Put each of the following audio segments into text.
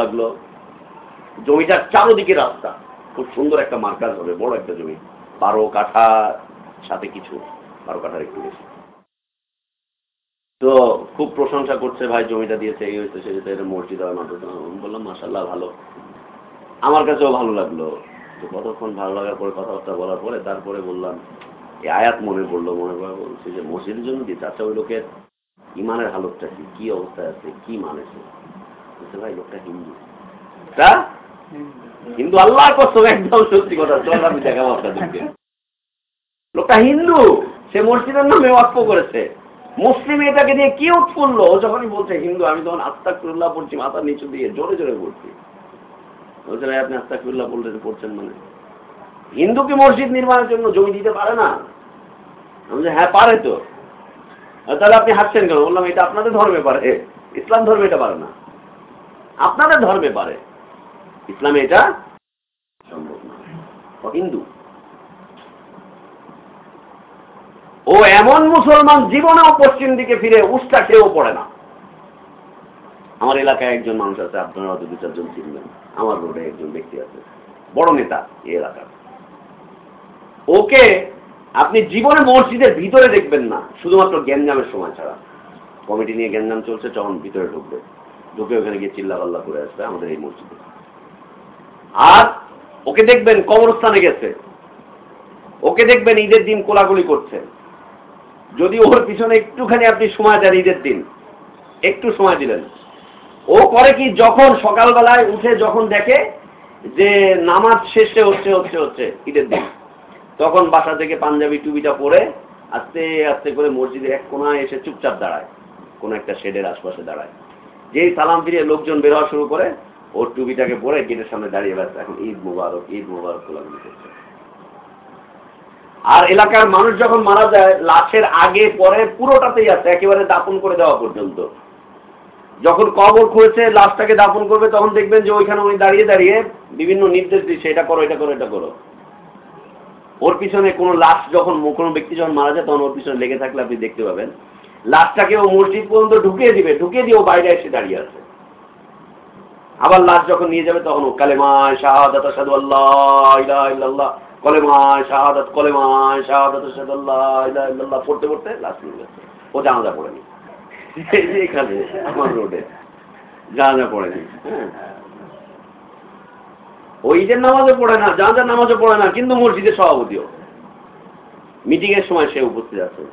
লাগল। জমিটার চারোদিকে রাস্তা। খুব সুন্দর একটা মার্কাজ হবে, বড় একটা জমি। বারো কাঠা, সাথে কিছু, বারো কাঠার একটু বেশি। তো খুব প্রশংসা করছে ভাই, জমিটা দিয়েছে, এই হয়েছে সে যেতে মসজিদ হয় মাদ্রাসা বললাম মাসাল্লাহ ভালো। আমার কাছেও ভালো লাগল। তো কতক্ষণ ভালো লাগার পরে কথাবার্তা বলার পরে তারপরে বললাম, এই আয়াত মনে পড়ল, মনে পড়ে বলছি যে মসজিদের জন্য দিচ্ছে আচ্ছা ওই লোকের ইমানের হালতটা কি? কি অবস্থায় আছে? কি মানেছে বলছে, ভাই, লোকটা হিন্দু। হিন্দু আল্লাহর কসম, একদম সত্যি কথা। চল, আমি দেখাবো আপনাদেরকে। লোকটা হিন্দু, সে মসজিদের নামে ওয়াক্ফ করেছে। মুসলিম এটাকে দিয়ে কি উৎফুল্ল ও যখনই বলছে হিন্দু, আমি তখন আস্তাকুল্লাহ পড়ছি মাথার নিচু দিয়ে জোরে জোরে পড়ছি। বলছে, ভাই, আপনি আস্তাকুল্লাহ বলতে পড়ছেন মানে? হিন্দু কি মসজিদ নির্মাণের জন্য জমি দিতে পারে না? আমি হ্যাঁ পারে তো। তাহলে আপনি হাসছেন কেন? বললাম, এটা আপনাদের ধর্মে পারে। ইসলাম ধর্মে এটা পারে না। আপনাদের ধর্মে পারে। ইসলামে এটা সম্ভব না। হিন্দু। ও এমন মুসলমান জীবনেও পশ্চিম দিকে ফিরে, উষ্টা খেয়েও পড়ে না। আমার এলাকায় একজন মানুষ আছে, আপনারা দু চারজন চিনবেন। আমার রোডে একজন ব্যক্তি আছে, বড় নেতা এই এলাকার। ওকে আপনি জীবনে মসজিদের ভিতরে দেখবেন না, শুধুমাত্র গ্যাঞ্জামের সময় ছাড়া। কমিটি নিয়ে গ্যাঞ্জাম চলছে, তখন ভিতরে ঢুকবে। ঢুকে ওখানে গিয়ে চিল্লা পাল্লা করে আসবে আমাদের এই মসজিদে। আর ওকে দেখবেন, কবরস্থানে গেছে। ওকে দেখবেন, ঈদের দিন কোলাগুলি করছে। যদি ওর পিছনে একটুখানি আপনি সময় দেন ঈদের দিন, একটু সময় দিলেন। ও করে কি যখন সকালবেলায় উঠে যখন দেখে যে নামাজ শেষে হচ্ছে হচ্ছে হচ্ছে, ঈদের দিন। তখন বাসা থেকে পাঞ্জাবি টুপিটা পরে আস্তে আস্তে করে মসজিদের এক কোনায় এসে চুপচাপ দাঁড়ায়, কোনো একটা শেডের আশপাশে দাঁড়ায়। যেই সালাম ফিরিয়ে লোকজন বের হওয়া শুরু করে ওর টুপিটাকে পরে গেটের সামনে দাঁড়িয়ে ব্যস্ত। এখন ঈদ মুবারক ঈদ মুবারক কোলাগুলি করছে। আর এলাকার মানুষ যখন মারা যায়, লাশের আগে, পরে পুরোটাতেই আছে একেবারে দাপন করে দেওয়া পর্যন্ত। যখন কবর খুঁড়েছে লাশটাকে দাপন করবে, তখন দেখবেন যে ওইখানে উনি দাঁড়িয়ে দাঁড়িয়ে বিভিন্ন নির্দেশ দিচ্ছে, এটা করো এটা করো এটা করো। ওর পিছনে কোনো লাশ যখন কোনো ব্যক্তি যখন মারা যায়, তখন ওর পিছনে লেগে থাকলে আপনি দেখতে পাবেন। লাশটাকে ও মসজিদ পর্যন্ত ঢুকিয়ে দিবে, ঢুকিয়ে দিয়ে ও বাইরে এসে দাঁড়িয়ে আছে। আবার লাশ যখন নিয়ে যাবে, তখন ও কালেমায় শাহাদাত, আশহাদু আল্লাহ কলেমায় কলেমায় আশহাদু আল্লাহ পড়তে পড়তে লাশ নিয়ে ও জানাজা পড়েনি। এখানে, আমার রোডে। জানাজা পড়েনি। হ্যাঁ। ওই ঈদের নামাজও পড়ে না, জানাজার নামাজও পড়ে না, কিন্তু মসজিদের সভাপতিও। মিটিং এর সময় সে উপস্থিত আছে।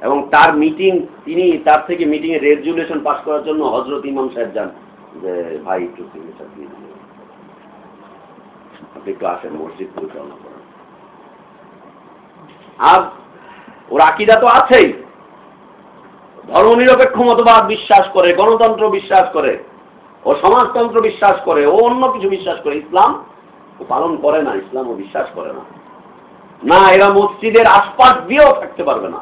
এবং তার মিটিং তিনি তার থেকে মিটিং এর রেজুলেশন পাস করার জন্য হজরত ইমাম সাহেব যান। যে, ভাই, একটু আপনি একটু আসেন, মসজিদ পরিচালনা করেন। আর ওর আকিদা তো আছেই। ধর্মনিরপেক্ষ মতবাদ বিশ্বাস করে, গণতন্ত্র বিশ্বাস করে। ও সমাজতন্ত্র বিশ্বাস করে, ও অন্য কিছু বিশ্বাস করে, ইসলাম ও পালন করে না, ইসলাম ও বিশ্বাস করে না। না, এরা মসজিদের আশপাশ দিয়েও থাকতে পারবে না।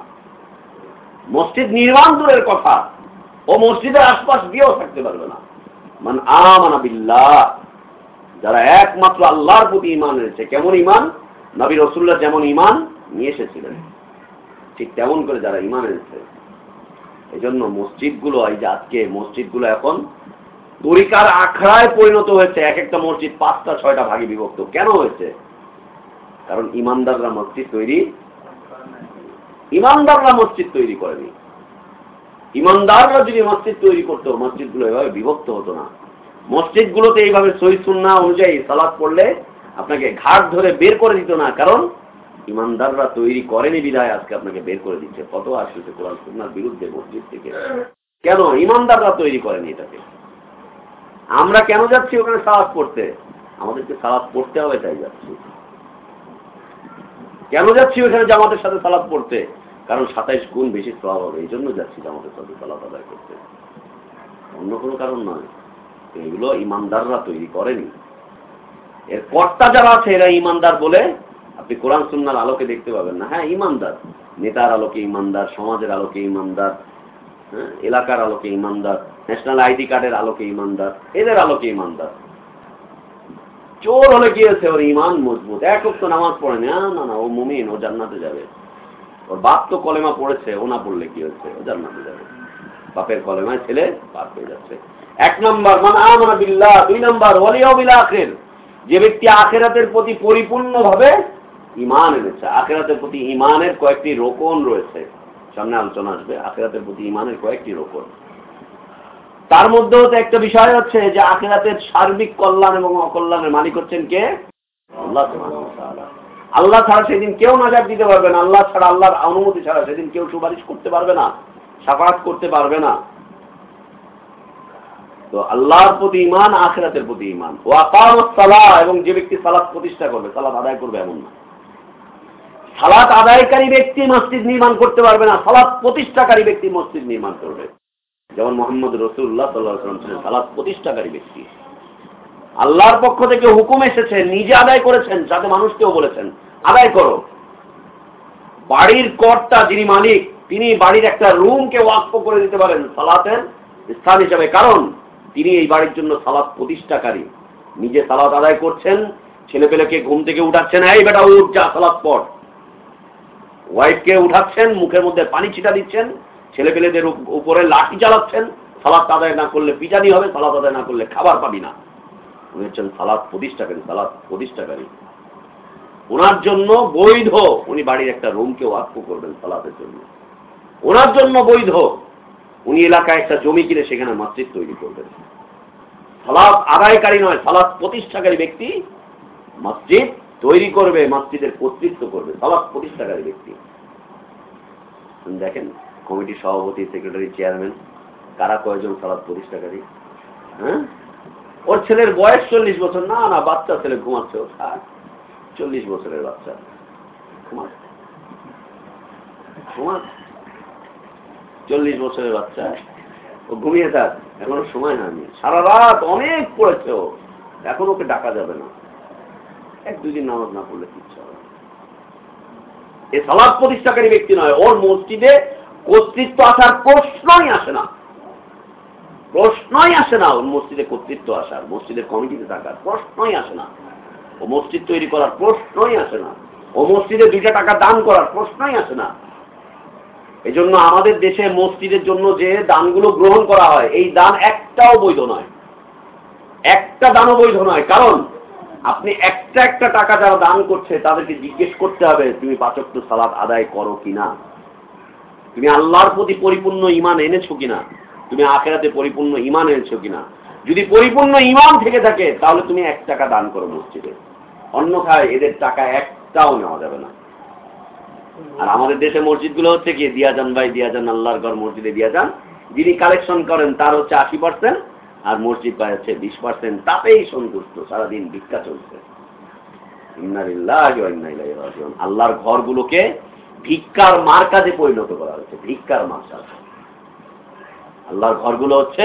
মসজিদ নির্মাণ দূরের কথা, ও মসজিদের আশপাশ দিয়েও থাকতে পারবে না। মান আমানা বিল্লাহ, যারা একমাত্র আল্লাহর প্রতি ইমান এনেছে। কেমন ইমান নবী রসুল্লাহ যেমন ইমান নিয়ে এসেছিলেন, ঠিক তেমন করে যারা ইমান এনেছে। এই জন্য মসজিদগুলো, এই যে আজকে মসজিদগুলো এখন তরিকার আখড়ায় পরিণত হয়েছে এক একটা মসজিদ পাঁচটা, ছয়টা ভাগে বিভক্ত। কেন হয়েছে? কারণ ইমানদাররা মসজিদ তৈরি ইমানদাররা মসজিদ তৈরি করেনি। ইমানদাররা যদি মসজিদ তৈরি করতো, মসজিদগুলো এভাবে বিভক্ত হতো না। মসজিদগুলোতে এইভাবে সহি সুন্না অনুযায়ী সালাদ পড়লে আপনাকে ঘাট ধরে বের করে দিত না। কারণ ইমানদাররা তৈরি করেনি বিদায় আজকে আপনাকে বের করে দিচ্ছে। কত আসছে কোরআন সুন্নার বিরুদ্ধে মসজিদ থেকে। কেন? ইমানদাররা তৈরি করেনি এটাকে। আমরা কেন যাচ্ছি ওখানে সালাদ পড়তে? আমাদেরকে সালাদ পড়তে হবে তাই যাচ্ছি। কেন যাচ্ছি ওখানে জামাতের সাথে সালাদ পড়তে? কারণ সাতাইশ গুণ বেশি স্বভাব হবে, এই জন্য যাচ্ছি জামাতের সাথে সালাদ আদায় করতে। অন্য কোনো কারণ নয়। এগুলো ইমানদাররা তৈরি করেনি। এর কর্তা যারা আছে, এরা ইমানদার বলে আপনি কোরআন, সুন্নার আলোকে দেখতে পাবেন না। হ্যাঁ ইমানদার। নেতার আলোকে ইমানদার, সমাজের আলোকে ইমানদার। এলাকার আলোকে ইমানদার ন্যাশনাল আইডি কার্ডের আলোকে ইমানদার, এদের আলোকে ইমানদার। চোর হলে কি হয়েছে ওর ইমান মজবুত। এক তো নামাজ পড়ে না না না, ও মুমিন, ও জান্নাতে যাবে। ওর বাপ তো কলেমা পড়েছে, ও না পড়লে কি হয়েছে ও জান্নাতে যাবে। বাপের কলেমায় ছেলে পার হয়ে যাচ্ছে। এক নম্বর মানে আমানা বিল্লাহ, দুই নম্বর, ওয়ালিয়াউমিল আখির। যে ব্যক্তি আখেরাতের প্রতি পরিপূর্ণভাবে ইমান এনেছে, আখেরাতের প্রতি ইমানের কয়েকটি রোকন রয়েছে। সামনে আলোচনা আসবে, আখেরাতের প্রতি ইমানের কয়েকটি রোকন তার মধ্যে হতে একটা বিষয় হচ্ছে যে আখেরাতের সার্বিক কল্যাণ এবং অকল্যাণের মালিক হচ্ছেন কে? আল্লাহ। আল্লাহ ছাড়া সেদিন কেউ নাজার দিতে পারবে না। আল্লাহ ছাড়া, আল্লাহর অনুমতি ছাড়া সেদিন কেউ সুপারিশ করতে পারবে না সাফাত করতে পারবে না। তো আল্লাহর প্রতি ইমান আখেরাতের প্রতি ইমান ও সালাহ, এবং যে ব্যক্তি সালাত প্রতিষ্ঠা করবে, সালাত আদায় করবে এমন না। সালাত আদায়কারী ব্যক্তি মসজিদ নির্মাণ করতে পারবে না, সালাত প্রতিষ্ঠাকারী ব্যক্তি মসজিদ নির্মাণ করবে। যেমন মোহাম্মদ রসুল্লাহ সাল্লাম ছিলেন সালাত প্রতিষ্ঠাকারী ব্যক্তি। আল্লাহর পক্ষ থেকে হুকুম এসেছে, নিজে আদায় করেছেন সাথে মানুষকেও বলেছেন, আদায় করো। বাড়ির কর্তা যিনি মালিক, তিনি বাড়ির একটা রুমকে ওয়াক্ফ করে দিতে পারেন সালাতের স্থান হিসাবে। কারণ তিনি এই বাড়ির জন্য সালাত প্রতিষ্ঠাকারী। নিজে সালাত আদায় করছেন ছেলে ছেলেপেলেকে ঘুম থেকে উঠাচ্ছেন, এই বেটা, উঠ, যা, সালাত পড়। ওয়াইফকে উঠাচ্ছেন, মুখের মধ্যে পানি ছিটা দিচ্ছেন, ছেলেপেলেদের উপ- উপরে লাঠি চালাচ্ছেন সালাত আদায় না করলে পিটানি হবে সালাত আদায় না করলে খাবার পাবি না। উনি হচ্ছেন সালাত প্রতিষ্ঠাকারী সালাত প্রতিষ্ঠাকারী। ওনার জন্য বৈধ, উনি বাড়ির একটা রুমকে ওয়াক্ফ করবেন সালাতের জন্য। ওনার জন্য বৈধ, উনি এলাকায় একটা জমি কিনে সেখানে মসজিদ তৈরি করবেন। সালাত আদায়কারী নয়, সালাদ প্রতিষ্ঠাকারী ব্যক্তি মসজিদ তৈরি করবে, মসজিদের কর্তৃত্ব করবে সালাত প্রতিষ্ঠাকারী ব্যক্তি। দেখেন, কমিটির সভাপতি, সেক্রেটারি, চেয়ারম্যান, কারা কয়জন সালাত প্রতিষ্ঠাকারী? হ্যাঁ? ওর ছেলের বয়স চল্লিশ বছর, না না, বাচ্চা ছেলে ঘুমাচ্ছে ও থাক চল্লিশ বছরের বাচ্চা। ঘুমাচ্ছে চল্লিশ বছরের বাচ্চা। ও ঘুমিয়ে থাক। এখনও সময় হয়নি। সারা রাত অনেক পড়েছে ও। এখন ওকে ডাকা যাবে না। এক দুদিন নামাজ না পড়লে কিচ্ছু হবে এ সালাদ প্রতিষ্ঠাকারী ব্যক্তি নয়, ওর মসজিদে কর্তৃত্ব আসার প্রশ্নই আসে না। প্রশ্নই আসে না, ওর মসজিদে কর্তৃত্ব আসার, মসজিদের কমিটিতে থাকার প্রশ্নই আসে না। ও মসজিদ তৈরি করার প্রশ্নই আসে না। ও মসজিদে দুইটা টাকা দান করার প্রশ্নই আসে না। এই জন্য আমাদের দেশে মসজিদের জন্য যে দানগুলো গ্রহণ করা হয়, এই দান একটাও বৈধ নয়। একটা দানও বৈধ নয়। কারণ আপনি একটা একটা টাকা যারা দান করছে, তাদেরকে জিজ্ঞেস করতে হবে, তুমি পাচক সালাদ আদায় করো কিনা? তুমি আল্লাহর প্রতি পরিপূর্ণ ইমান এনেছো কিনা? তুমি আখেরাতে পরিপূর্ণ ইমান এনেছো কিনা? যদি পরিপূর্ণ ইমান থেকে থাকে, তাহলে তুমি এক টাকা দান করো মসজিদে। অন্যথায় এদের টাকা একটাও নেওয়া যাবে না। আর আমাদের দেশে মসজিদগুলো হচ্ছে কি দিয়া যান ভাই দিয়া যান আল্লাহর ঘর মসজিদে দিয়া যান যিনি কালেকশন করেন, তার হচ্ছে আশি পার্সেন্ট আর মসজিদ হচ্ছে বিশ পার্সেন্ট তাতেই সন্তুষ্ট, সারাদিন ভিক্ষা চলছে। আল্লাহর ঘরগুলোকে ভিক্ষার মার্কাজে পরিণত করা হয়েছে, ভিক্ষার মার্কাজ। আল্লাহর ঘরগুলো হচ্ছে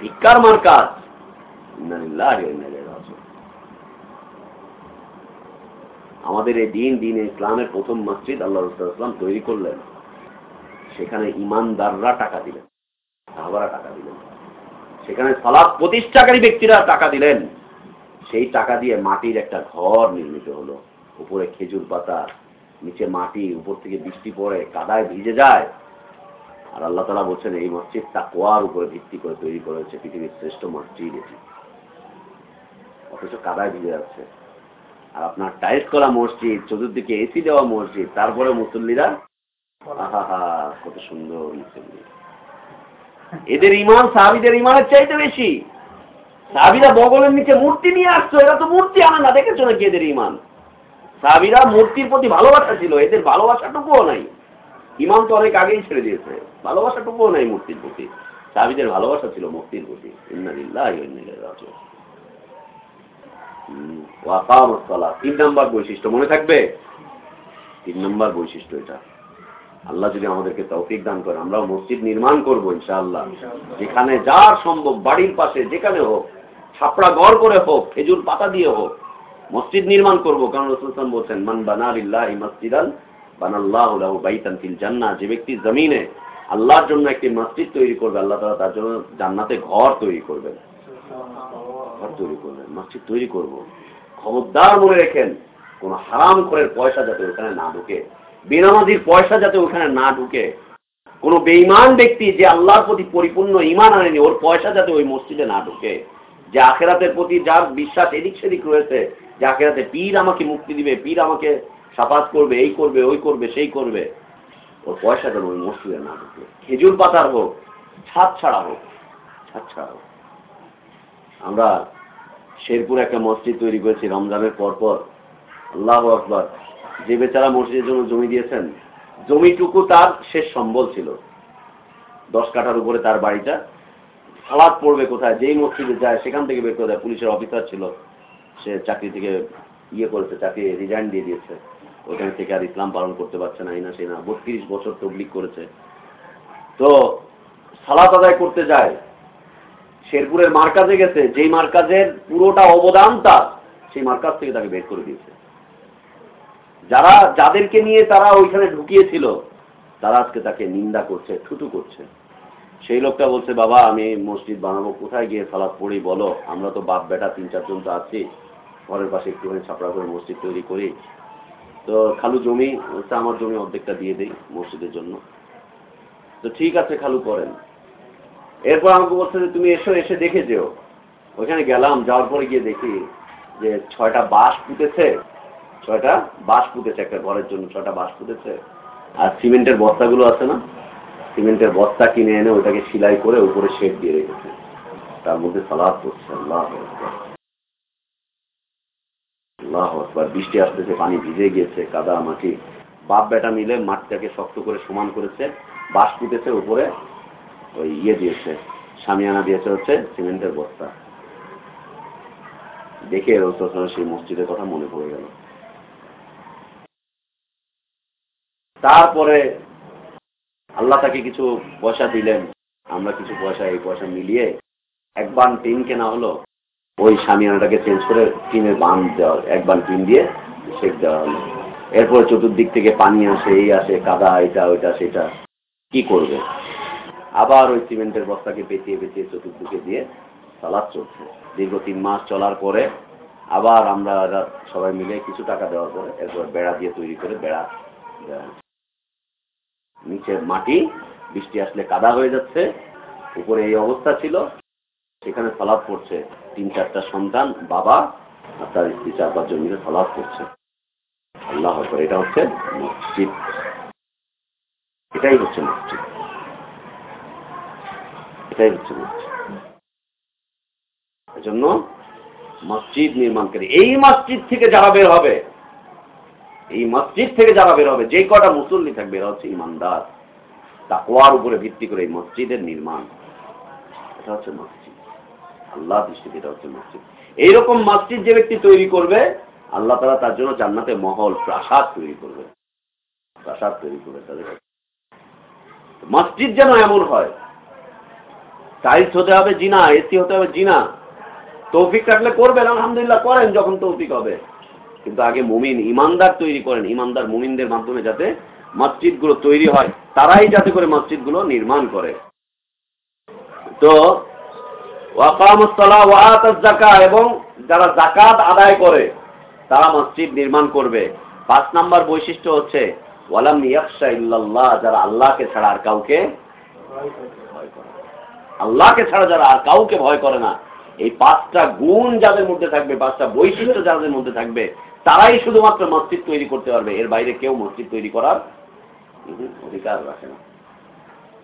ভিক্ষার ইলাইহি রাজিউন। আমাদের এই দিন দিন ইসলামের প্রথম মসজিদ আল্লাহ রসুলাম তৈরি করলেন। সেখানে ইমানদাররা টাকা দিলেন, সাহাবারা টাকা দিলেন। সেখানে সালাদ প্রতিষ্ঠাকারী ব্যক্তিরা টাকা দিলেন। সেই টাকা দিয়ে মাটির একটা ঘর নির্মিত হলো। উপরে খেজুর পাতা, নিচে মাটি, উপর থেকে বৃষ্টি পড়ে, কাদায় ভিজে যায়। আর আল্লাহ তালা বলছেন, এই মসজিদটা কোয়ার উপরে ভিত্তি করে তৈরি করেছে পৃথিবীর শ্রেষ্ঠ মসজিদ এটি। অথচ কাদায় ভিজে যাচ্ছে। আর আপনার টাইলস করা মসজিদ, চতুর্দিকে এসি দেওয়া মসজিদ তারপরে মুসল্লিরা আহা হা কত সুন্দর মুসল্লি। এদের ইমান সাহাবিদের ইমানের চাইতে বেশি। সাহাবিরা বগলের নিচে মূর্তি নিয়ে আসছো এরা তো মূর্তি আনে না, দেখেছ নাকি এদের ইমান সাহাবিরা মূর্তির প্রতি ভালোবাসা ছিল, এদের ভালোবাসাটুকুও নাই। ইমান তো অনেক আগেই ছেড়ে দিয়েছে, ভালোবাসাটুকুও নাই মূর্তির প্রতি। সাহাবিদের ভালোবাসা ছিল মূর্তির প্রতি। তিন নম্বর বৈশিষ্ট্য, মনে থাকবে? তিন নম্বর বৈশিষ্ট্য এটা। আল্লাহ যদি আমাদেরকে তৌফিক দান করে, আমরাও মসজিদ নির্মাণ করব ইনশাআল্লাহ। যেখানে যার সম্ভব বাড়ির পাশে, যেখানে হোক, ছাপড়া ঘর করে হোক, খেজুর পাতা দিয়ে হোক, মসজিদ নির্মাণ করব। কারণ রসুলসান বলছেন, মান বানারিল্লাহ মসজিদান, বানাল্লাহ বাইতান ফিল জান্নাহ। যে ব্যক্তি জমিনে আল্লাহর জন্য একটি মসজিদ তৈরি করবে, আল্লাহ তাআলা তার জন্য জান্নাতে ঘর তৈরি করবেন। ঘর তৈরি করবেন, মসজিদ তৈরি করব। খবরদার মনে রেখেন, কোন হারাম করে পয়সা যাতে ওখানে না ঢুকে। বেনামাজির পয়সা যাতে ওখানে না ঢুকে। কোন বেঈমান ব্যক্তি যে আল্লাহর প্রতি পরিপূর্ণ ইমান আনেনি, ওর পয়সা যাতে ওই মসজিদে না ঢুকে। যে আখেরাতের প্রতি যার বিশ্বাস এদিক সেদিক রয়েছে, যে আখেরাতে পীর আমাকে মুক্তি দিবে, পীর আমাকে সাফাত করবে, এই করবে, ওই করবে, সেই করবে। ওর পয়সা যেন ওই মসজিদে না ঢুকে। খেজুর পাতার হোক, ছাদ ছাড়া হোক, ছাদ ছাড়া হোক। আমরা শেরপুর একটা মসজিদ তৈরি করেছি, রমজানের পরপর। আল্লাহ আকবর। যে বেচারা মসজিদের জন্য জমি দিয়েছেন, জমিটুকু তার শেষ সম্বল ছিল। দশ কাঠার উপরে তার বাড়িটা। সালাদ পড়বে কোথায়? যেই মসজিদে যায়, সেখান থেকে বের করে দেয়। পুলিশের অফিসার ছিল। সে চাকরি থেকে ইয়ে করেছে চাকরি রিজাইন দিয়ে দিয়েছে। ওখান থেকে আর ইসলাম পালন করতে পারছে না, এই না, সেই না। বত্রিশ বছর তবলিক করেছে। তো সালাত আদায় করতে যায়। শেরপুরের মার্কাজে গেছে। যেই মার্কাজের পুরোটা অবদান তার, সেই মার্কাজ থেকে তাকে বের করে দিয়েছে। যারা, যাদেরকে নিয়ে তারা ওইখানে ঢুকিয়েছিল, তারা আজকে তাকে নিন্দা করছে, থুতু করছে। সেই লোকটা বলছে, বাবা, আমি মসজিদ বানাবো, কোথায় গিয়ে সালাদ পড়ি বলো? আমরা তো বাপ বেটা তিন চারজন তো আছি। ঘরের পাশে একটুখানি ছাপড়া করে মসজিদ তৈরি করি। তো খালু জমি আমার জমি অর্ধেকটা দিয়ে দিই মসজিদের জন্য। তো ঠিক আছে, খালু, করেন। এরপর আমাকে বলছে যে, তুমি এসো, এসে দেখে যেও। ওইখানে গেলাম, যাওয়ার পরে গিয়ে দেখি যে, ছয়টা বাঁশ পুঁতেছে ছয়টা বাঁশ পুঁতেছে একটা ঘরের জন্য, ছয়টা বাঁশ পুঁতেছে। আর সিমেন্টের বস্তাগুলো আছে না? সিমেন্টের বস্তা কিনে এনে ওইটাকে সেলাই করে উপরে শেড দিয়ে রেখেছে। তার মধ্যে সালাদ করছে। বৃষ্টি আসতেছে, পানি ভিজে গিয়েছে, কাদা, মাটি। বাপ বেটা মিলে মাটিটাকে শক্ত করে সমান করেছে, বাঁশ পুঁতেছে উপরে, ওই ইয়ে দিয়েছে সামিয়ানা দিয়েছে হচ্ছে সিমেন্টের বস্তা। দেখে রসুল সেই মসজিদের কথা মনে পড়ে গেল। তারপরে আল্লাহ তাকে কিছু পয়সা দিলেন। আমরা কিছু পয়সা, এই পয়সা মিলিয়ে এক বান টিন কেনা হলো। ওই সামিয়ানাটাকে চেঞ্জ করে টিনের বান দেওয়া এক বান টিন দিয়ে সেক দেওয়া হলো। এরপরে চতুর্দিক থেকে পানি আসে, এই আসে, কাদা, এটা, ওইটা, সেটা। কি করবে? আবার ওই সিমেন্টের বস্তাকে পেঁচিয়ে পেঁচিয়ে চতুর্দিকে দিয়ে সালাদ চলছে। দীর্ঘ তিন মাস চলার পরে আবার আমরা সবাই মিলে কিছু টাকা দেওয়ার পরে এরপর বেড়া দিয়ে তৈরি করে বেড়া দেওয়া নিচের মাটি, বৃষ্টি আসলে কাদা হয়ে যাচ্ছে, উপরে এই অবস্থা ছিল। সেখানে সালাদ পড়ছে তিন, চারটা সন্তান, বাবা আর তার স্ত্রী চার পাঁচজন মিলে সালাদ পড়ছে। আল্লাহ এটা হচ্ছে মসজিদ। এটাই হচ্ছে মসজিদ। এটাই হচ্ছে মসজিদ। এজন্য মসজিদ নির্মাণকারী এই মসজিদ থেকে যারা বের হবে এই মসজিদ থেকে যারা বের হবে যে কটা মুসল্লি থাকবে, এরা হচ্ছে ইমানদার। তাকওয়ার উপরে ভিত্তি করে এই মসজিদের নির্মাণ। এটা হচ্ছে মসজিদ। আল্লাহ দৃষ্টিতে এটা হচ্ছে মসজিদ। এইরকম মসজিদ যে ব্যক্তি তৈরি করবে, আল্লাহ তারা তার জন্য জান্নাতে মহল, প্রাসাদ তৈরি করবে। প্রাসাদ তৈরি করবে তাদের মসজিদ যেন এমন হয় টাইলস হতে হবে জিনা এসি হতে হবে জিনা। তৌফিক থাকলে করবেন, আলহামদুলিল্লাহ করেন যখন তৌফিক হবে। কিন্তু আগে মুমিন ইমানদার তৈরি করেন, ইমানদার মুমিনদের মাধ্যমে যাতে মসজিদগুলো তৈরি হয়, তারাই যাতে করে মসজিদগুলো নির্মাণ করে তো এবং যারা জাকাত আদায় করে, তারা মসজিদ নির্মাণ করবে পাঁচ নাম্বার বৈশিষ্ট্য হচ্ছে যারা আল্লাহকে ছাড়া আর কাউকে। আল্লাহকে ছাড়া যারা আর কাউকে ভয় করে না এই পাঁচটা গুণ যাদের মধ্যে থাকবে, পাঁচটা বৈশিষ্ট্য যাদের মধ্যে থাকবে, তারাই শুধুমাত্র মসজিদ তৈরি করতে পারবে। এর বাইরে কেউ মসজিদ তৈরি করার অধিকার রাখে না।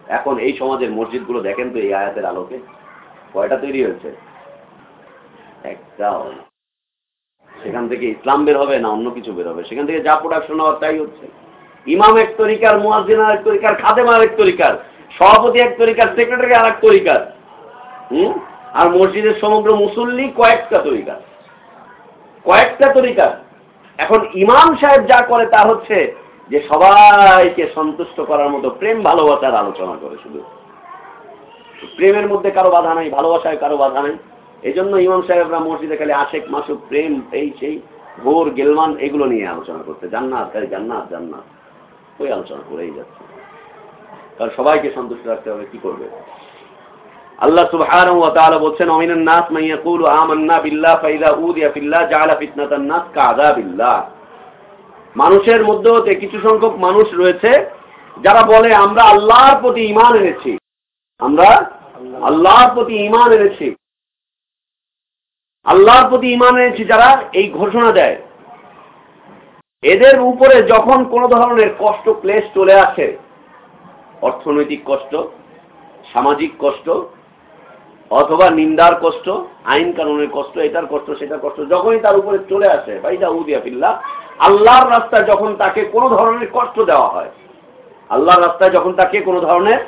এখন এই সমাজের মসজিদগুলো দেখেন তো, এই আয়াতের আলোকে। কয়টা তৈরি হয়েছে? একটাও সেখান থেকে ইসলাম বের হবে না অন্য কিছু বের হবে? সেখান থেকে যা প্রোডাকশন হওয়ার তাই হচ্ছে। ইমাম এক তরিকার, মুয়াজ্জিন এক তরিকার, খাদেম আর এক তরিকার, সভাপতি এক তরিকার সেক্রেটারি আর এক তরিকার। হুম? আর মসজিদের সমগ্র মুসল্লি কয়েকটা তরিকার কয়েকটা তরিকার এখন ইমাম সাহেব যা করে তা হচ্ছে যে সবাইকে সন্তুষ্ট করার মতো প্রেম ভালোবাসার আলোচনা করে শুধু। প্রেমের মধ্যে কারও বাধা নাই, ভালোবাসায় কারও বাধা নেই। এই জন্য ইমাম সাহেবরা মসজিদে খালি আশেক, মাসুক, প্রেম, এই সেই, ভোর, গেলমান এগুলো নিয়ে আলোচনা করতে জান্নাত খালি জান্নাত জান্নাত। ওই আলোচনা করেই যাচ্ছে। কারণ সবাইকে সন্তুষ্ট রাখতে হবে, কি করবে? আল্লাহ সুবহানাহু ওয়া তাআলা বলছেন ওমিনান নাস মান ইয়াকুলু আমান্না বিল্লাহ ফিল্লাহ জাআলা ফিতনাতান নাস কাযাবিল্লাহ। মানুষের মধ্যে হতে কিছু সংখ্যক মানুষ রয়েছে যারা বলে, আমরা আল্লাহর প্রতি ইমান এনেছি। আমরা আল্লাহর প্রতি ইমান এনেছি। আল্লাহর প্রতি ইমান এনেছি যারা এই ঘোষণা দেয়। এদের উপরে যখন কোন ধরনের কষ্ট, ক্লেশ চলে আসে, অর্থনৈতিক কষ্ট, সামাজিক কষ্ট অথবা নিন্দার কষ্ট, আইন কানুনের কষ্ট, এটার কষ্ট, সেটার কষ্ট, যখনই তার উপরে চলে আসে ভাইজা উদিয়া ফিল্লা আল্লাহর রাস্তায় যখন তাকে কোনো ধরনের কষ্ট দেওয়া হয়, আল্লাহর রাস্তায় যখন তাকে কোনো ধরনের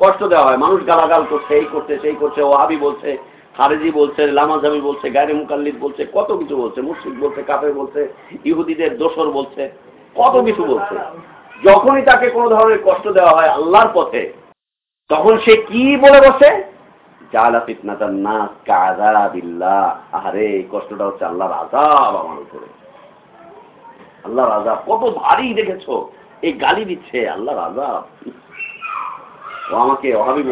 কষ্ট দেওয়া হয়, মানুষ গালাগাল করছে, এই করছে, সেই করছে ও আবি বলছে, খারেজি বলছে, লামাজামি বলছে, গায়রে মুকাল্লিদ বলছে, কত কিছু বলছে মুর্শিদ বলছে কাপে বলছে, ইহুদিদের দোসর বলছে, কত কিছু বলছে। যখনই তাকে কোনো ধরনের কষ্ট দেওয়া হয় আল্লাহর পথে, তখন সে কি বলে বসে? কত অহাবি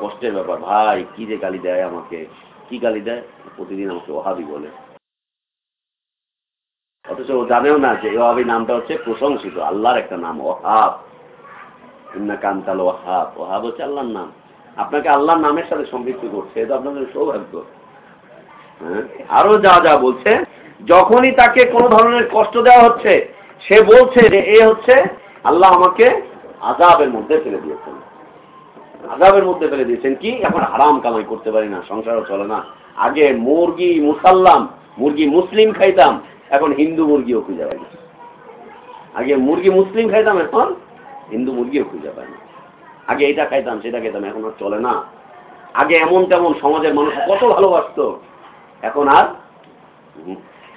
কষ্টের ব্যাপার, ভাই, কি যে গালি দেয় আমাকে? কি গালি দেয়? প্রতিদিন আমাকে ওহাবি বলে। অথচ ও জানেও না যে ওহাবি নামটা হচ্ছে প্রশংসিত, আল্লাহর একটা নাম ইন্না কান্তাল ওহাব। ওহাব হচ্ছে আল্লাহর নাম। আপনাকে আল্লাহর নামের সাথে সম্পৃক্ত করছে, এটা আপনাদের সৌভাগ্য। হ্যাঁ? আরও যা যা বলছে, যখনই তাকে কোনো ধরনের কষ্ট দেওয়া হচ্ছে, সে বলছে যে এ হচ্ছে আল্লাহ আমাকে আজাবের মধ্যে ফেলে দিয়েছেন। আজাবের মধ্যে ফেলে দিয়েছেন কি? এখন হারাম কামাই করতে পারি না, সংসারও চলে না। আগে মুরগি মুসাল্লাম, মুরগি মুসলিম খাইতাম, এখন হিন্দু মুরগিও খুঁজে পাই না। আগে মুরগি মুসলিম খাইতাম, এখন হিন্দু মুরগিও খুঁজে পাই না। আগে এটা খাইতাম, সেটা খাইতাম, এখন আর চলে না। আগে এমন তেমন সমাজের মানুষ কত ভালোবাসত। এখন আর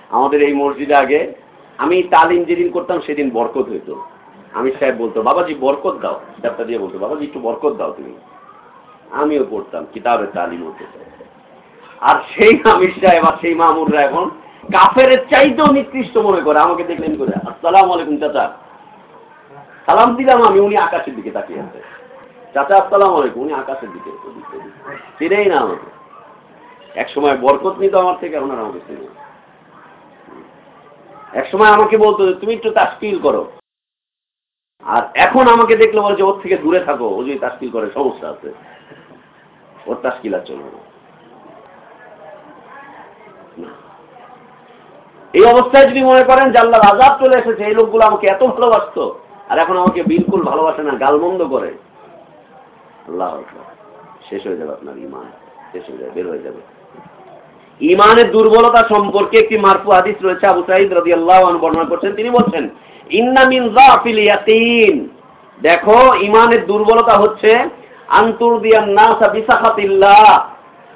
আমাদের এই মসজিদে আগে আমি তালিম যেদিন করতাম সেদিন বরকত হইতো। আমি সাহেব বলতো, বাবাজি, বরকত দাও। কিতাবটা দিয়ে বলতো, বাবাজি, একটু বরকত দাও তুমি। আমিও পড়তাম কিতাবের তালিম হতো। আর সেই আমির সাহেব আর সেই মামুররা এখন কাফের চাইতেও নিকৃষ্ট মনে করে, আমাকে দেখলেন করে আসসালাম আলাইকুম, চাচা। সালাম দিলাম আমি, উনি আকাশের দিকে তাকিয়ে আছে। চাচা, আসসালাম আলাইকুম। উনি আকাশের দিকে চিনেই না আমাকে। এক সময় বরকত নিত আমার থেকে, এখন আমাকে চিনে এক সময় আমাকে বলতো যে, তুমি একটু তাস্কিল করো। আর এখন আমাকে দেখলে বলে যে, ওর থেকে দূরে থাকো। ও যদি তাস্কিল করে, সমস্যা আছে। ওর তাস্কিল আর চলবে না। এই অবস্থায় যদি মনে করেন যে আল্লাহর আজাব চলে এসেছে, এই লোকগুলো আমাকে এত ভালোবাসতো, আর এখন আমাকে বিলকুল ভালোবাসে না, গালমন্দ করে। আল্লাহ শেষ হয়ে যাবে আপনার ইমান শেষ হয়ে যাবে, বের হয়ে যাবে। ইমানের দুর্বলতা সম্পর্কে একটি মারফু হাদিস রয়েছে, আবু সাইদ রাদিয়াল্লাহু আনহু বর্ণনা করছেন। তিনি বলছেন, ইন্না মিন ইয়াকিন। দেখো ইমানের দুর্বলতা হচ্ছে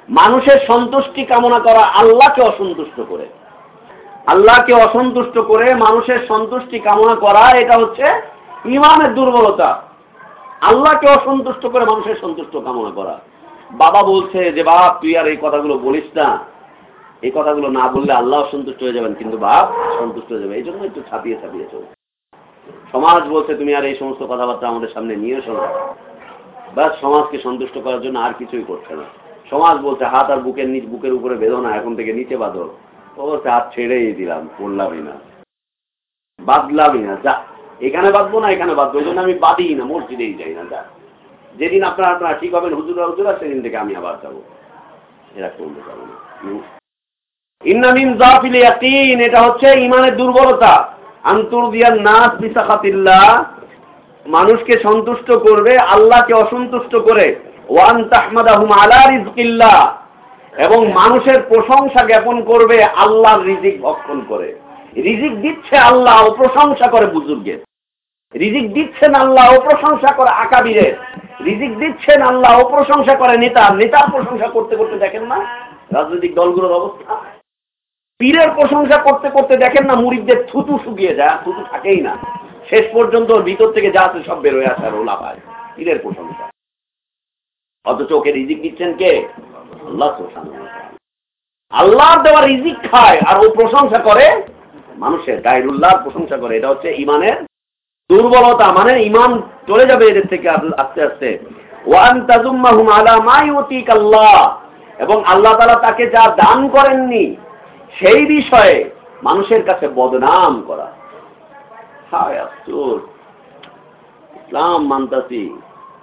মানুষের সন্তুষ্টি কামনা করা আল্লাহকে অসন্তুষ্ট করে। আল্লাহকে অসন্তুষ্ট করে মানুষের সন্তুষ্টি কামনা করা, এটা হচ্ছে ইমানের দুর্বলতা। আল্লাহকে অসন্তুষ্ট করে মানুষের সন্তুষ্ট কামনা করা। বাবা বলছে যে, বাপ, তুই আর এই কথাগুলো বলিস না। এই কথাগুলো না বললে আল্লাহ সন্তুষ্ট হয়ে যাবেন। কিন্তু বাপ, সন্তুষ্ট হয়ে যাবে। এই জন্য একটু ছাপিয়ে ছাপিয়ে চলছে সমাজ বলছে, তুমি আর এই সমস্ত কথাবার্তা আমাদের সামনে নিয়ে এসো না। ব্যাস, সমাজকে সন্তুষ্ট করার জন্য আর কিছুই করছে না। সমাজ বলছে, হাত আর বুকের নিচ, বুকের উপরে বেদনা এখন থেকে নিচে বাঁধো। ও বলছে, হাত ছেড়েই দিলাম পড়লামই না। বাঁধলামই না, যা এখানে বাঁধবো না, এখানে বাঁধবো, এই জন্য আমি বাঁধি না, মসজিদেই যাই না, যা। যেদিন আপনারা আপনারা ঠিক হবেন হুজুরা হুজুরা সেদিন থেকে আমি আবার যাব। এরা করতে পারব না এটা হচ্ছে ইমানের দুর্বলতা। আন্তুর দিয়ার নাস বিসাখাতিল্লাহ, মানুষকে সন্তুষ্ট করবে, আল্লাহকে অসন্তুষ্ট করে। ওয়ান তাহমাদাহুম আলা রিজকিল্লাহ এবং মানুষের প্রশংসা জ্ঞাপন করবে, আল্লাহর রিজিক ভক্ষণ করে। রিজিক দিচ্ছে আল্লাহ ও প্রশংসা করে বুজুর্গের। রিজিক দিচ্ছেন আল্লাহ ও প্রশংসা করে আকাবিরের। রিজিক দিচ্ছেন আল্লাহ ও প্রশংসা করে নেতা নেতার প্রশংসা করতে করতে দেখেন না রাজনৈতিক দলগুলোর অবস্থা। পীরের প্রশংসা করতে করতে দেখেন না মুরিদদের থুতু শুকিয়ে যায় থুতু থাকেই না। শেষ পর্যন্ত ভিতর থেকে যা আছে সব বেরোয় আসে আর ওলা পায় পীরের প্রশংসা। অথচ ওকে রিজিক দিচ্ছেন কে? আল্লাহ আল্লাহর দেওয়া রিজিক খায় আর ও প্রশংসা করে মানুষের গায়রুল্লাহর প্রশংসা করে, এটা হচ্ছে ইমানের দুর্বলতা মানে ইমান চলে যাবে এদের থেকে আস্তে আস্তে। ওয়ান তাজুম্মাহুম আলা মা ইউতিক আল্লাহ এবং আল্লাহ তাআলা তাকে যা দান করেননি, সেই বিষয়ে মানুষের কাছে বদনাম করা। ইসলাম মানতাছি,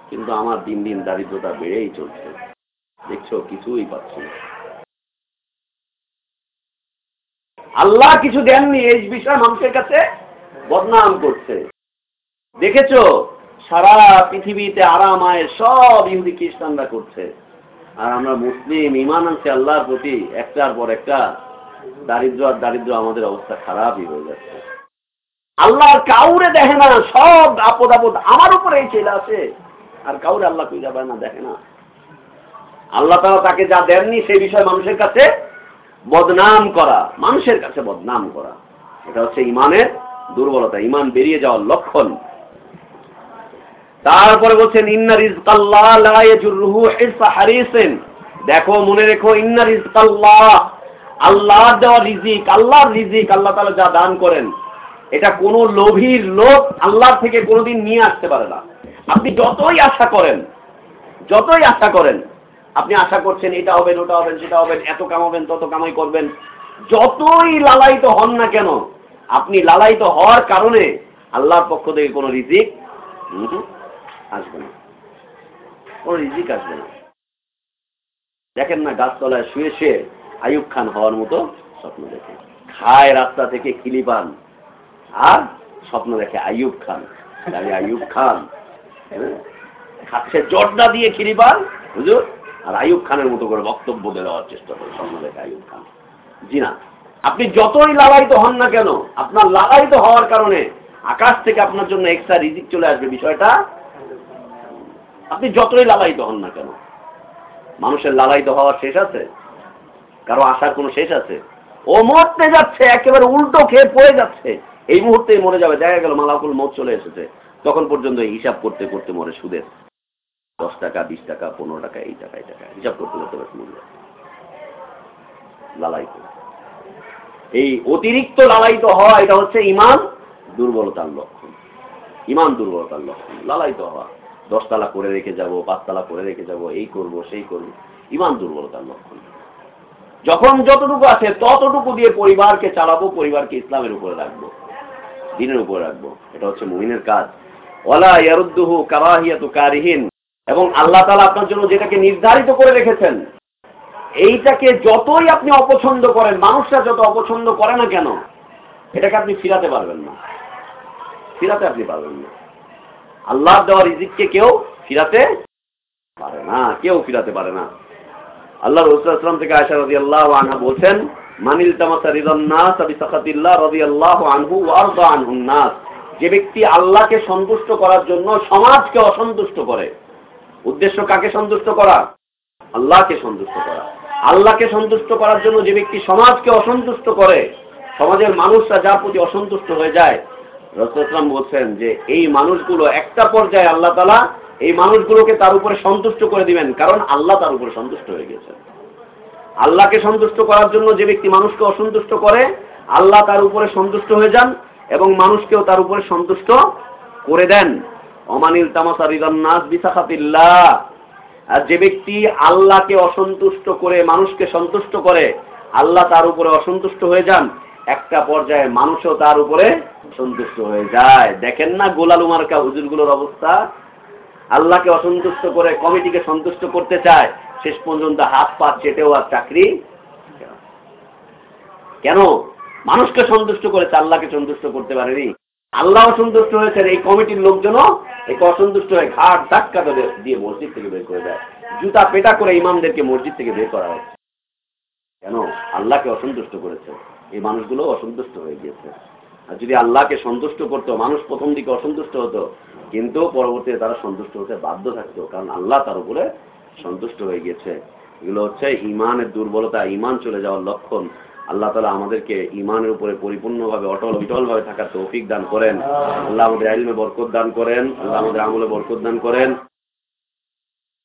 কিন্তু আমার দিন দিন দারিদ্রতা বেড়েই চলছে। দেখছ, কিছুই পাচ্ছি না। আল্লাহ কিছু দেননি, এই বিষয়ে মানুষের কাছে বদনাম করছে। দেখেছ? সারা পৃথিবীতে আরাম আয় সব ইহুদি খ্রিস্টানরা করছে। আর আমরা মুসলিম ইমান আনছি আল্লাহর প্রতি, একটার পর একটা দারিদ্র আর দারিদ্র আমাদের অবস্থা খারাপই হয়ে যাচ্ছে। আল্লাহ কাউরে দেখে না, সব আপদ আপদ আমার উপরে এই ছেলে আছে আর কাউরে আল্লাহ কই যাবে না, দেখে না। আল্লাহ তারা তাকে যা দেননি, সেই বিষয়ে মানুষের কাছে বদনাম করা, মানুষের কাছে বদনাম করা। এটা হচ্ছে ইমানের দুর্বলতা, ইমান বেরিয়ে যাওয়ার লক্ষণ। তারপরে বলছেন, ইন্না হারিসিন। দেখো, মনে রেখো, ইন্না রিজকাল্লাহ, আল্লাহর দেওয়া রিজিক, আল্লাহর রিজিক আল্লাহ তাআলা যা দান করেন, এটা কোন লোভীর লোভ আল্লাহর থেকে কোনোদিন নিয়ে আসতে পারে না। আপনি যতই আশা করেন, যতই আশা করেন আপনি আশা করছেন এটা হবেন, ওটা হবেন, সেটা হবেন, এত কামাবেন, তত কামাই করবেন। যতই লালায়িত হন না কেন, আপনি লালায়িত হওয়ার কারণে আল্লাহর পক্ষ থেকে কোনো রিজিক আসবে না। কোনো রিজিক আসবে না। দেখেন না, গাছতলায় শুয়ে শুয়ে আয়ুব খান হওয়ার মতো স্বপ্ন দেখে খায় রাস্তা থেকে খিলি পান আর স্বপ্ন দেখে আয়ুব খান। আয়ুব খান হ্যাঁ? খাচ্ছে জর্দা দিয়ে খিলি পান বুঝুন আর আয়ুব খানের মতো করে বক্তব্য দেওয়ার চেষ্টা করে দেখে আয়ুব খান। জি না, আপনি যতই লালায়িত হন না কেন, আপনার লালায়িত হওয়ার কারণে আকাশ থেকে আপনার জন্য এক্সট্রা রিজিক চলে আসবে বিষয়টা। আপনি যতই লালায়িত হন না কেন, মানুষের লালায়িত হওয়ার শেষ আছে? কারও আসার কোনো শেষ আছে? ও মরতে যাচ্ছে, একেবারে উল্টো খেয়ে পড়ে যাচ্ছে। এই মুহূর্তেই মরে যাবে, দেখা গেল মালাকুল মত চলে এসেছে। তখন পর্যন্ত হিসাব করতে করতে মরে সুদের। দশ টাকা, বিশ টাকা, পনেরো টাকা, এই টাকা এই টাকা, হিসাব করতে করতে মরে যাবে লালায়িত এই অতিরিক্ত লালায়িত হওয়া, এটা হচ্ছে ইমান দুর্বলতার লক্ষণ। ইমান দুর্বলতার লক্ষণ। লালায়িত হওয়া। দশতলা করে রেখে যাব, পাঁচতলা করে রেখে যাব, এই করব, সেই করব। ইমান দুর্বলতার লক্ষণ। যখন যতটুকু আছে, ততটুকু দিয়ে পরিবারকে চালাবো, পরিবারকে ইসলামের উপরে রাখব, দিনের উপরে রাখব। এটা হচ্ছে মুমিনের কাজ। ওলা ইয়ারুদ্দুহু কারাহিয়াতু কারিহিন। এবং আল্লাহ তাআলা আপনার জন্য যেটাকে নির্ধারিত করে রেখেছেন, এইটাকে যতই আপনি অপছন্দ করেন, মানুষরা যত অপছন্দ করে না কেন, এটাকে আপনি ফিরাতে পারবেন না। ফিরাতে আপনি পারবেন না। আল্লাহ দেওয়া রিজিককে কেউ ফিরাতে পারে না, কেউ ফিরাতে পারে না। আল্লাহ রসুলাম থেকে আয়সা রদি আল্লাহ আনহা বলছেন, মানিল যে ব্যক্তি আল্লাহকে সন্তুষ্ট করার জন্য সমাজকে অসন্তুষ্ট করে উদ্দেশ্য কাকে সন্তুষ্ট করা? আল্লাহকে সন্তুষ্ট করা। আল্লাহকে সন্তুষ্ট করার জন্য যে ব্যক্তি সমাজকে অসন্তুষ্ট করে, সমাজের মানুষরা যার প্রতি অসন্তুষ্ট হয়ে যায় রসুলাম বলছেন যে এই মানুষগুলো একটা পর্যায়ে আল্লাহ তালা এই মানুষগুলোকে তার উপরে সন্তুষ্ট করে দিবেন, কারণ আল্লাহ তার উপরে সন্তুষ্ট হয়ে গেছেন আল্লাহকে সন্তুষ্ট করার জন্য যে ব্যক্তি মানুষকে অসন্তুষ্ট করে, আল্লাহ তার উপরে সন্তুষ্ট হয়ে যান এবং মানুষকেও তার উপরে সন্তুষ্ট করে দেন। অমানিল তামাসা রিদান্নাস বিসাখাতিল্লাহ। আর যে ব্যক্তি আল্লাহকে অসন্তুষ্ট করে, মানুষকে সন্তুষ্ট করে, আল্লাহ তার উপরে অসন্তুষ্ট হয়ে যান, একটা পর্যায়ে মানুষও তার উপরে সন্তুষ্ট হয়ে যায়। দেখেন না গোলালু মার্কা হুজুরগুলোর অবস্থা? আল্লাহকে অসন্তুষ্ট করে কমিটিকে সন্তুষ্ট করতে চায়, শেষ পর্যন্ত হাত পা চেটেও আর চাকরি কেন? মানুষকে সন্তুষ্ট করেছে, আল্লাহকে সন্তুষ্ট করতে পারেনি। আল্লাহ অসন্তুষ্ট হয়েছেন এই কমিটির লোকজনও একে অসন্তুষ্ট হয়ে ঘাট ধাক্কা ধরে দিয়ে মসজিদ থেকে বের করে দেয়। জুতা পেটা করে ইমামদেরকে মসজিদ থেকে বের করা হচ্ছে কেন? আল্লাহকে অসন্তুষ্ট করেছে। এই মানুষগুলো অসন্তুষ্ট হয়ে গিয়েছে। আর যদি আল্লাহকে সন্তুষ্ট করতো, মানুষ প্রথম দিকে অসন্তুষ্ট হতো, কিন্তু পরবর্তীতে তারা সন্তুষ্ট হতে বাধ্য থাকতো, কারণ আল্লাহ তার উপরে সন্তুষ্ট হয়ে গিয়েছে। এগুলো হচ্ছে ইমানের দুর্বলতা, ইমান চলে যাওয়ার লক্ষণ। আল্লাহ তালা আমাদেরকে ইমানের উপরে পরিপূর্ণভাবে, অটল বিটল ভাবে থাকার তৌফিক দান করেন। আল্লাহ আমাদের আইলমে বরকত দান করেন। আল্লাহ আমাদের আমলে বরকত দান করেন।